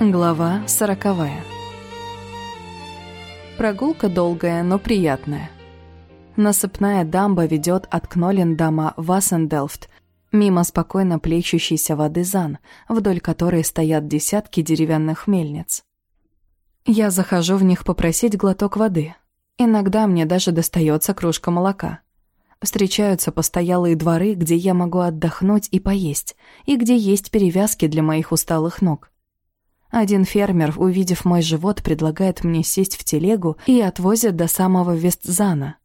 Глава сороковая Прогулка долгая, но приятная. Насыпная дамба ведет от Кнолендама в Ассенделфт, мимо спокойно плещущейся воды Зан, вдоль которой стоят десятки деревянных мельниц. Я захожу в них попросить глоток воды. Иногда мне даже достается кружка молока. Встречаются постоялые дворы, где я могу отдохнуть и поесть, и где есть перевязки для моих усталых ног. Один фермер, увидев мой живот, предлагает мне сесть в телегу и отвозит до самого Вестзана.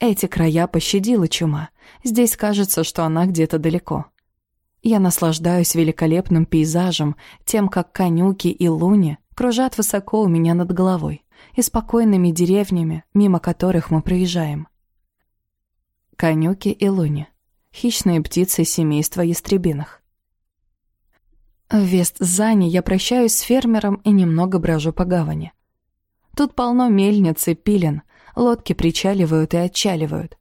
Эти края пощадила чума. Здесь кажется, что она где-то далеко. Я наслаждаюсь великолепным пейзажем, тем, как конюки и луни кружат высоко у меня над головой, и спокойными деревнями, мимо которых мы проезжаем. Конюки и луни — хищные птицы семейства ястребиных. В Вестзане я прощаюсь с фермером и немного брожу по гавани. Тут полно мельниц и пилен, лодки причаливают и отчаливают.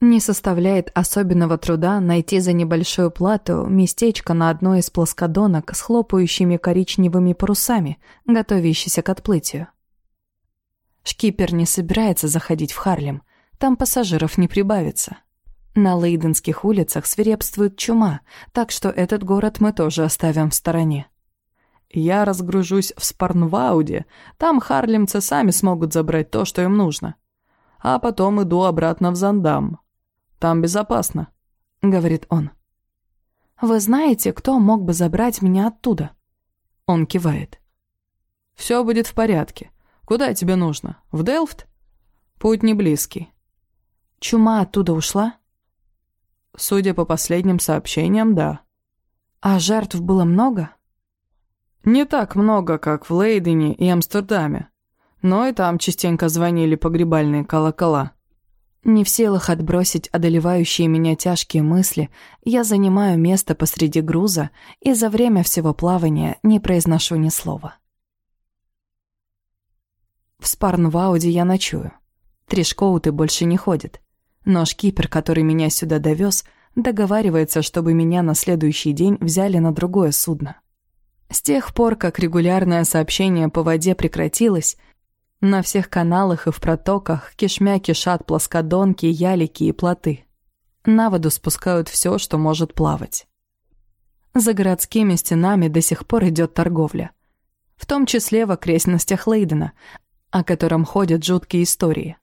Не составляет особенного труда найти за небольшую плату местечко на одной из плоскодонок с хлопающими коричневыми парусами, готовящейся к отплытию. Шкипер не собирается заходить в Харлем, там пассажиров не прибавится. На лейденских улицах свирепствует чума, так что этот город мы тоже оставим в стороне. Я разгружусь в Спарнвауде, там харлемцы сами смогут забрать то, что им нужно. А потом иду обратно в Зандам. Там безопасно, — говорит он. «Вы знаете, кто мог бы забрать меня оттуда?» Он кивает. «Все будет в порядке. Куда тебе нужно? В Делфт? Путь не близкий». «Чума оттуда ушла?» Судя по последним сообщениям, да. А жертв было много? Не так много, как в Лейдене и Амстердаме. Но и там частенько звонили погребальные колокола. Не в силах отбросить одолевающие меня тяжкие мысли, я занимаю место посреди груза и за время всего плавания не произношу ни слова. В Спарнвауде я ночую. Тришкоуты больше не ходят. Но шкипер, который меня сюда довез, договаривается, чтобы меня на следующий день взяли на другое судно. С тех пор, как регулярное сообщение по воде прекратилось, на всех каналах и в протоках кишмя кишат плоскодонки, ялики и плоты. На воду спускают все, что может плавать. За городскими стенами до сих пор идет торговля. В том числе в окрестностях Лейдена, о котором ходят жуткие истории.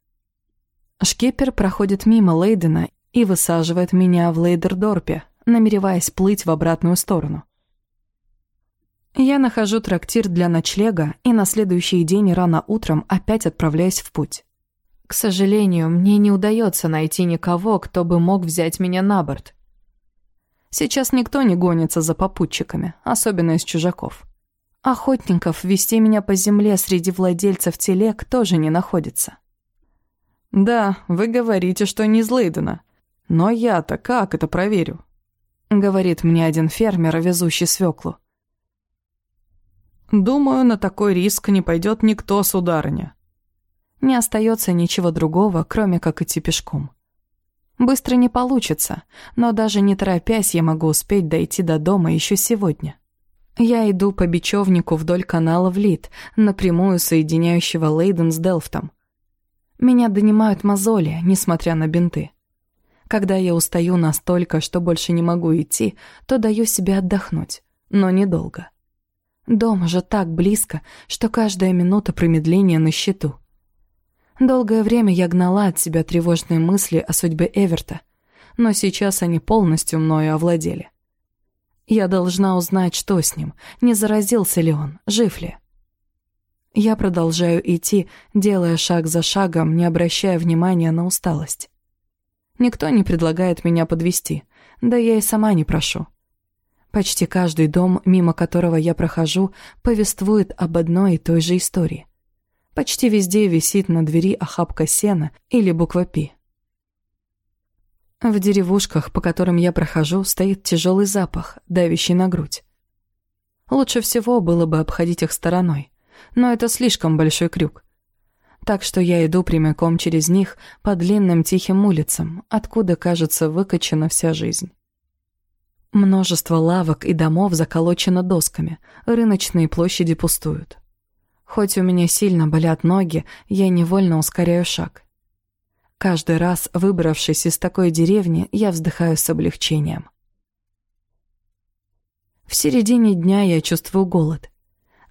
Шкипер проходит мимо Лейдена и высаживает меня в Лейдердорпе, намереваясь плыть в обратную сторону. Я нахожу трактир для ночлега и на следующий день рано утром опять отправляюсь в путь. К сожалению, мне не удается найти никого, кто бы мог взять меня на борт. Сейчас никто не гонится за попутчиками, особенно из чужаков. Охотников вести меня по земле среди владельцев телег тоже не находится. «Да, вы говорите, что не из. Но я-то как это проверю?» Говорит мне один фермер, везущий свеклу. «Думаю, на такой риск не пойдет никто, сударыня». Не остается ничего другого, кроме как идти пешком. Быстро не получится, но даже не торопясь я могу успеть дойти до дома еще сегодня. Я иду по бечевнику вдоль канала в Лид, напрямую соединяющего Лейден с Делфтом. Меня донимают мозоли, несмотря на бинты. Когда я устаю настолько, что больше не могу идти, то даю себе отдохнуть, но недолго. Дом же так близко, что каждая минута промедления на счету. Долгое время я гнала от себя тревожные мысли о судьбе Эверта, но сейчас они полностью мною овладели. Я должна узнать, что с ним, не заразился ли он, жив ли. Я продолжаю идти, делая шаг за шагом, не обращая внимания на усталость. Никто не предлагает меня подвести, да я и сама не прошу. Почти каждый дом, мимо которого я прохожу, повествует об одной и той же истории. Почти везде висит на двери охапка сена или буква «Пи». В деревушках, по которым я прохожу, стоит тяжелый запах, давящий на грудь. Лучше всего было бы обходить их стороной но это слишком большой крюк. так что я иду прямиком через них по длинным тихим улицам, откуда, кажется, выкачана вся жизнь. Множество лавок и домов заколочено досками, рыночные площади пустуют. Хоть у меня сильно болят ноги, я невольно ускоряю шаг. Каждый раз, выбравшись из такой деревни, я вздыхаю с облегчением. В середине дня я чувствую голод.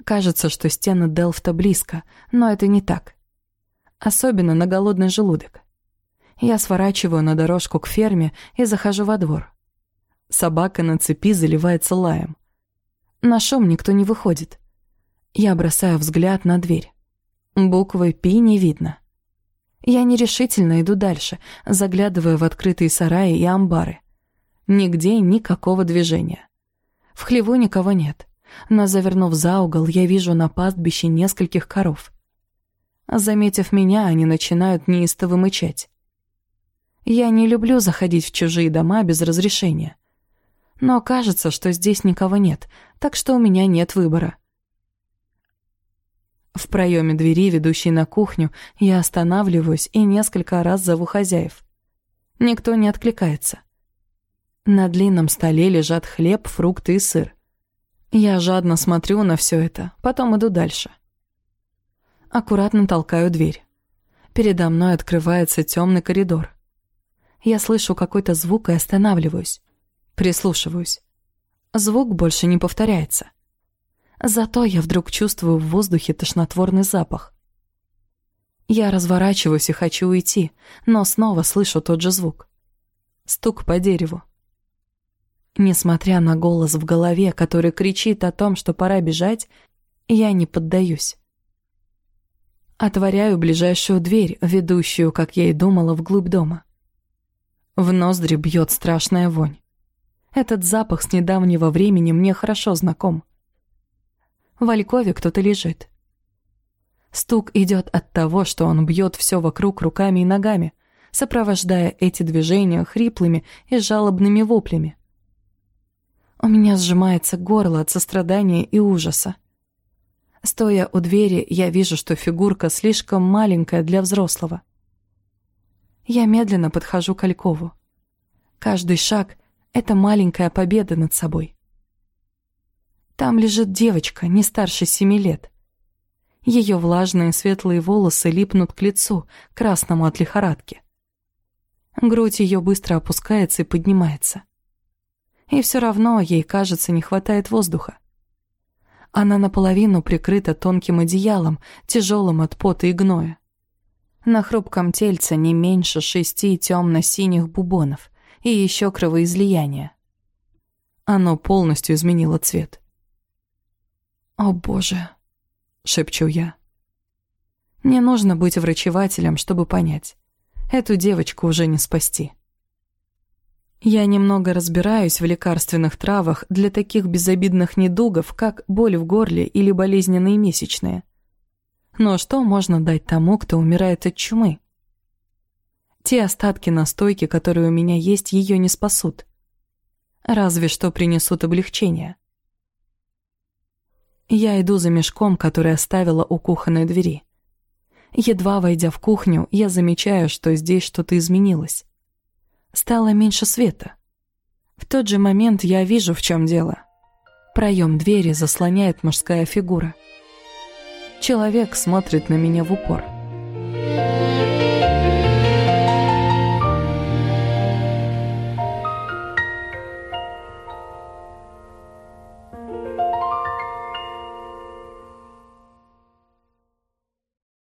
Кажется, что стены Делфта близко, но это не так. Особенно на голодный желудок. Я сворачиваю на дорожку к ферме и захожу во двор. Собака на цепи заливается лаем. На шум никто не выходит. Я бросаю взгляд на дверь. Буквы «Пи» не видно. Я нерешительно иду дальше, заглядывая в открытые сараи и амбары. Нигде никакого движения. В хлеву никого нет, но, завернув за угол, я вижу на пастбище нескольких коров. Заметив меня, они начинают неистово мычать. Я не люблю заходить в чужие дома без разрешения. Но кажется, что здесь никого нет, так что у меня нет выбора. В проеме двери, ведущей на кухню, я останавливаюсь и несколько раз зову хозяев. Никто не откликается. На длинном столе лежат хлеб, фрукты и сыр. Я жадно смотрю на все это, потом иду дальше. Аккуратно толкаю дверь. Передо мной открывается темный коридор. Я слышу какой-то звук и останавливаюсь. Прислушиваюсь. Звук больше не повторяется. Зато я вдруг чувствую в воздухе тошнотворный запах. Я разворачиваюсь и хочу уйти, но снова слышу тот же звук. Стук по дереву. Несмотря на голос в голове, который кричит о том, что пора бежать, я не поддаюсь. Отворяю ближайшую дверь, ведущую, как я и думала, вглубь дома. В ноздри бьет страшная вонь. Этот запах с недавнего времени мне хорошо знаком. В Алькове кто-то лежит. Стук идет от того, что он бьет все вокруг руками и ногами, сопровождая эти движения хриплыми и жалобными воплями. У меня сжимается горло от сострадания и ужаса. Стоя у двери, я вижу, что фигурка слишком маленькая для взрослого. Я медленно подхожу к Алькову. Каждый шаг это маленькая победа над собой. Там лежит девочка, не старше семи лет. Ее влажные светлые волосы липнут к лицу, красному от лихорадки. Грудь ее быстро опускается и поднимается. И все равно ей, кажется, не хватает воздуха. Она наполовину прикрыта тонким одеялом, тяжелым от пота и гноя. На хрупком тельце не меньше шести темно-синих бубонов, и еще кровоизлияние. Оно полностью изменило цвет. «О боже!» — шепчу я. Не нужно быть врачевателем, чтобы понять. Эту девочку уже не спасти. Я немного разбираюсь в лекарственных травах для таких безобидных недугов, как боль в горле или болезненные месячные. Но что можно дать тому, кто умирает от чумы? Те остатки настойки, которые у меня есть, ее не спасут. Разве что принесут облегчение. Я иду за мешком, который оставила у кухонной двери. Едва войдя в кухню, я замечаю, что здесь что-то изменилось. Стало меньше света. В тот же момент я вижу, в чем дело. Проем двери заслоняет мужская фигура. Человек смотрит на меня в упор.